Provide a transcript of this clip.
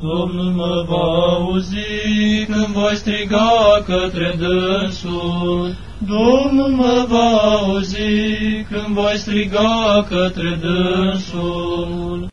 Domnul mă va auzi când voi striga către dânsul. Domnul mă va auzi când voi striga către dânsul.